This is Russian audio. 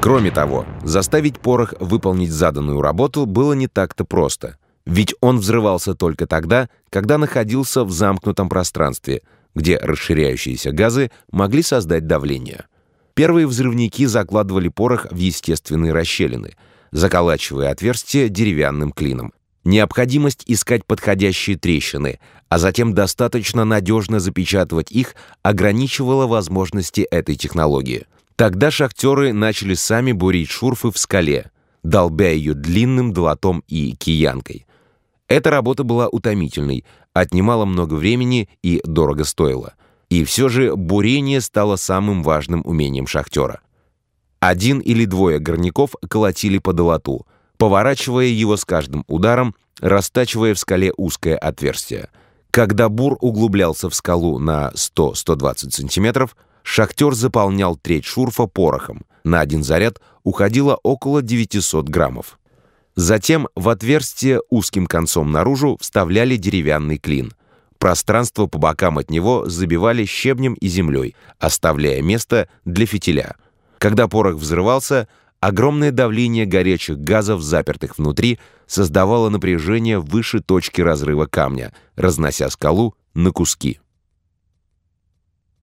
Кроме того, заставить порох выполнить заданную работу было не так-то просто. Ведь он взрывался только тогда, когда находился в замкнутом пространстве, где расширяющиеся газы могли создать давление. Первые взрывники закладывали порох в естественные расщелины, заколачивая отверстия деревянным клином. Необходимость искать подходящие трещины, а затем достаточно надежно запечатывать их, ограничивала возможности этой технологии. Тогда шахтеры начали сами бурить шурфы в скале, долбя ее длинным долотом и киянкой. Эта работа была утомительной, отнимала много времени и дорого стоила. И все же бурение стало самым важным умением шахтера. Один или двое горняков колотили по долоту, поворачивая его с каждым ударом, растачивая в скале узкое отверстие. Когда бур углублялся в скалу на 100-120 сантиметров, шахтер заполнял треть шурфа порохом. На один заряд уходило около 900 граммов. Затем в отверстие узким концом наружу вставляли деревянный клин. Пространство по бокам от него забивали щебнем и землей, оставляя место для фитиля. Когда порох взрывался, огромное давление горячих газов, запертых внутри, создавало напряжение выше точки разрыва камня, разнося скалу на куски.